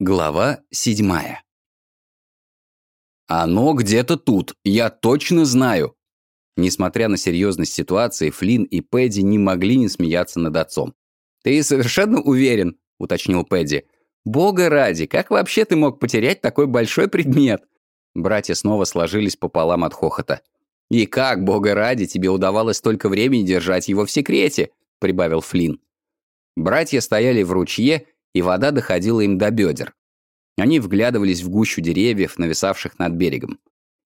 Глава седьмая. «Оно где-то тут, я точно знаю!» Несмотря на серьезность ситуации, Флинн и Пэдди не могли не смеяться над отцом. «Ты совершенно уверен?» — уточнил Пэдди. «Бога ради, как вообще ты мог потерять такой большой предмет?» Братья снова сложились пополам от хохота. «И как, бога ради, тебе удавалось столько времени держать его в секрете?» — прибавил Флинн. Братья стояли в ручье, и вода доходила им до бедер. Они вглядывались в гущу деревьев, нависавших над берегом.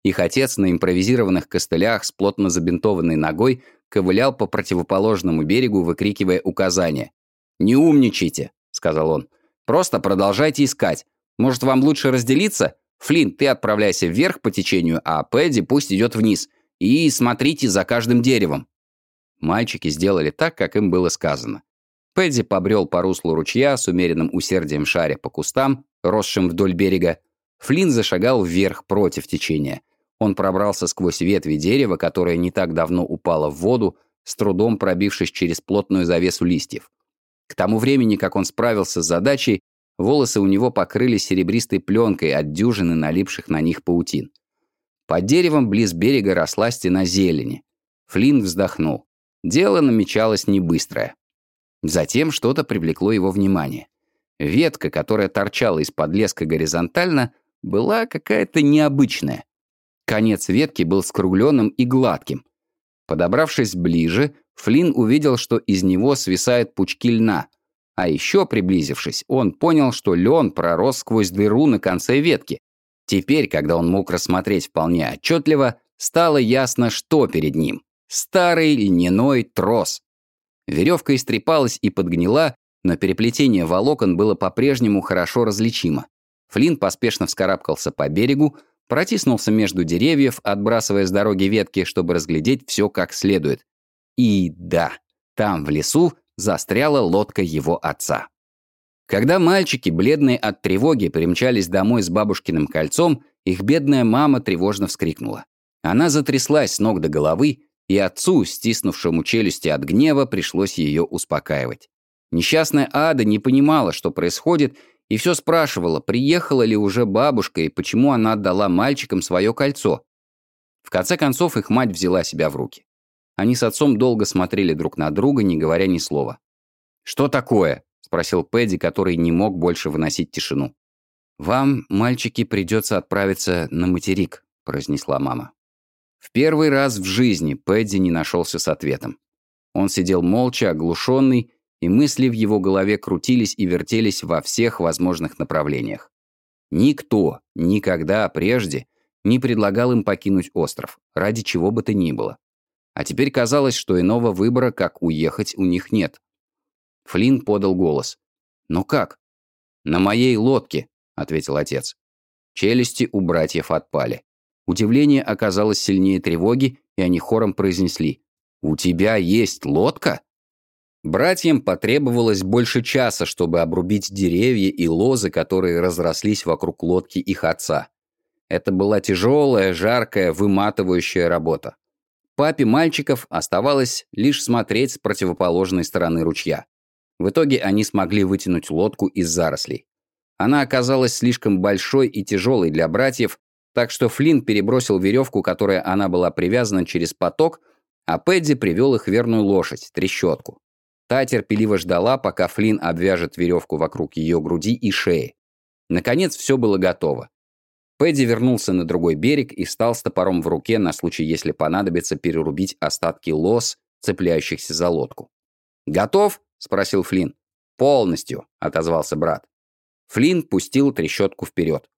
Их отец на импровизированных костылях с плотно забинтованной ногой ковылял по противоположному берегу, выкрикивая указания. «Не умничайте», — сказал он. «Просто продолжайте искать. Может, вам лучше разделиться? Флинт, ты отправляйся вверх по течению, а Пэдди пусть идет вниз. И смотрите за каждым деревом». Мальчики сделали так, как им было сказано. Пэдди побрел по руслу ручья с умеренным усердием шаря по кустам, росшим вдоль берега. Флинн зашагал вверх против течения. Он пробрался сквозь ветви дерева, которое не так давно упало в воду, с трудом пробившись через плотную завесу листьев. К тому времени, как он справился с задачей, волосы у него покрылись серебристой пленкой от дюжины налипших на них паутин. Под деревом близ берега росла стена зелени. Флинн вздохнул. Дело намечалось не быстрое. Затем что-то привлекло его внимание. Ветка, которая торчала из-под леска горизонтально, была какая-то необычная. Конец ветки был скругленным и гладким. Подобравшись ближе, Флинн увидел, что из него свисают пучки льна. А еще приблизившись, он понял, что лен пророс сквозь дыру на конце ветки. Теперь, когда он мог рассмотреть вполне отчетливо, стало ясно, что перед ним. Старый льняной трос. Веревка истрепалась и подгнила, но переплетение волокон было по-прежнему хорошо различимо. Флинн поспешно вскарабкался по берегу, протиснулся между деревьев, отбрасывая с дороги ветки, чтобы разглядеть все как следует. И да, там, в лесу, застряла лодка его отца. Когда мальчики, бледные от тревоги, примчались домой с бабушкиным кольцом, их бедная мама тревожно вскрикнула. Она затряслась с ног до головы, и отцу, стиснувшему челюсти от гнева, пришлось ее успокаивать. Несчастная Ада не понимала, что происходит, и все спрашивала, приехала ли уже бабушка и почему она отдала мальчикам свое кольцо. В конце концов их мать взяла себя в руки. Они с отцом долго смотрели друг на друга, не говоря ни слова. «Что такое?» — спросил Пэдди, который не мог больше выносить тишину. «Вам, мальчики, придется отправиться на материк», — произнесла мама. В первый раз в жизни Пэдди не нашелся с ответом. Он сидел молча, оглушенный, и мысли в его голове крутились и вертелись во всех возможных направлениях. Никто никогда прежде не предлагал им покинуть остров, ради чего бы то ни было. А теперь казалось, что иного выбора, как уехать, у них нет. Флинн подал голос. «Но как?» «На моей лодке», — ответил отец. Челюсти у братьев отпали. Удивление оказалось сильнее тревоги, и они хором произнесли «У тебя есть лодка?» Братьям потребовалось больше часа, чтобы обрубить деревья и лозы, которые разрослись вокруг лодки их отца. Это была тяжелая, жаркая, выматывающая работа. Папе мальчиков оставалось лишь смотреть с противоположной стороны ручья. В итоге они смогли вытянуть лодку из зарослей. Она оказалась слишком большой и тяжелой для братьев, так что Флинн перебросил веревку, которой она была привязана через поток, а Пэдди привел их верную лошадь, трещотку. Та терпеливо ждала, пока Флинн обвяжет веревку вокруг ее груди и шеи. Наконец все было готово. Пэдди вернулся на другой берег и встал с топором в руке на случай, если понадобится перерубить остатки лос, цепляющихся за лодку. «Готов?» — спросил Флинн. «Полностью», — отозвался брат. Флинн пустил трещотку вперед.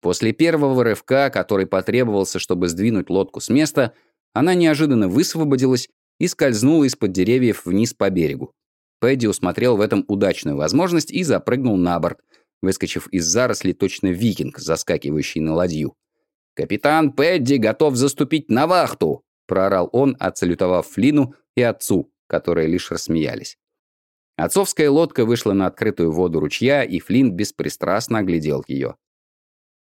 После первого рывка, который потребовался, чтобы сдвинуть лодку с места, она неожиданно высвободилась и скользнула из-под деревьев вниз по берегу. Пэдди усмотрел в этом удачную возможность и запрыгнул на борт, выскочив из заросли точно викинг, заскакивающий на ладью. «Капитан Пэдди готов заступить на вахту!» – проорал он, отсалютовав Флину и отцу, которые лишь рассмеялись. Отцовская лодка вышла на открытую воду ручья, и Флинн беспристрастно оглядел ее.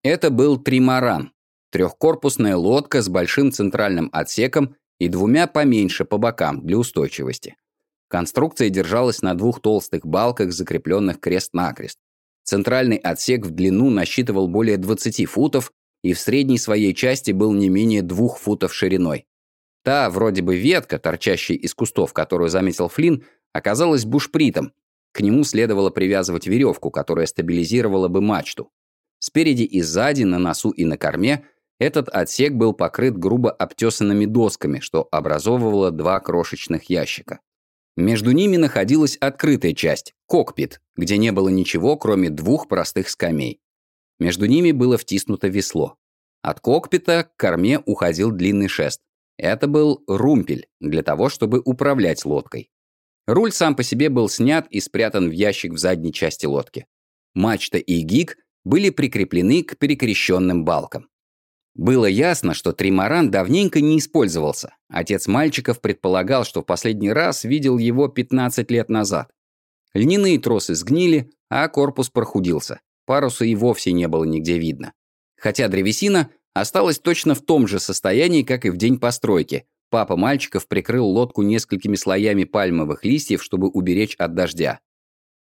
Это был тримаран, трехкорпусная лодка с большим центральным отсеком и двумя поменьше по бокам для устойчивости. Конструкция держалась на двух толстых балках, закрепленных крест-накрест. Центральный отсек в длину насчитывал более 20 футов и в средней своей части был не менее двух футов шириной. Та, вроде бы ветка, торчащая из кустов, которую заметил Флинн, оказалась бушпритом. К нему следовало привязывать веревку, которая стабилизировала бы мачту. Спереди и сзади, на носу и на корме, этот отсек был покрыт грубо обтесанными досками, что образовывало два крошечных ящика. Между ними находилась открытая часть – кокпит, где не было ничего, кроме двух простых скамей. Между ними было втиснуто весло. От кокпита к корме уходил длинный шест. Это был румпель для того, чтобы управлять лодкой. Руль сам по себе был снят и спрятан в ящик в задней части лодки. Мачта и гик были прикреплены к перекрещенным балкам. Было ясно, что тримаран давненько не использовался. Отец мальчиков предполагал, что в последний раз видел его 15 лет назад. Льняные тросы сгнили, а корпус прохудился. Паруса и вовсе не было нигде видно. Хотя древесина осталась точно в том же состоянии, как и в день постройки. Папа мальчиков прикрыл лодку несколькими слоями пальмовых листьев, чтобы уберечь от дождя.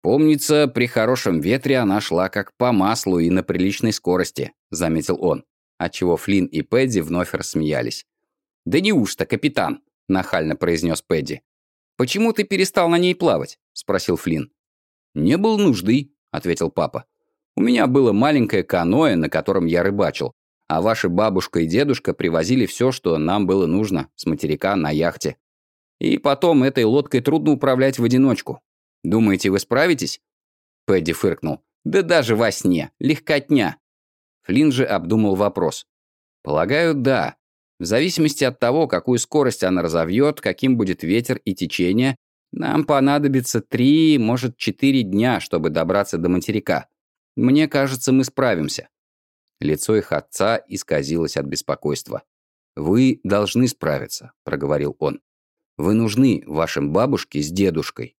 «Помнится, при хорошем ветре она шла как по маслу и на приличной скорости», — заметил он, отчего Флинн и Пэдди вновь рассмеялись. «Да неужто, капитан?» — нахально произнес Пэдди. «Почему ты перестал на ней плавать?» — спросил Флинн. «Не было нужды», — ответил папа. У меня было маленькое каноэ, на котором я рыбачил, а ваши бабушка и дедушка привозили все, что нам было нужно с материка на яхте. И потом этой лодкой трудно управлять в одиночку. Думаете, вы справитесь?» Пэдди фыркнул. «Да даже во сне. Легкотня». Флинн же обдумал вопрос. «Полагаю, да. В зависимости от того, какую скорость она разовьет, каким будет ветер и течение, нам понадобится три, может, четыре дня, чтобы добраться до материка. Мне кажется, мы справимся». Лицо их отца исказилось от беспокойства. «Вы должны справиться», — проговорил он. «Вы нужны вашим бабушке с дедушкой».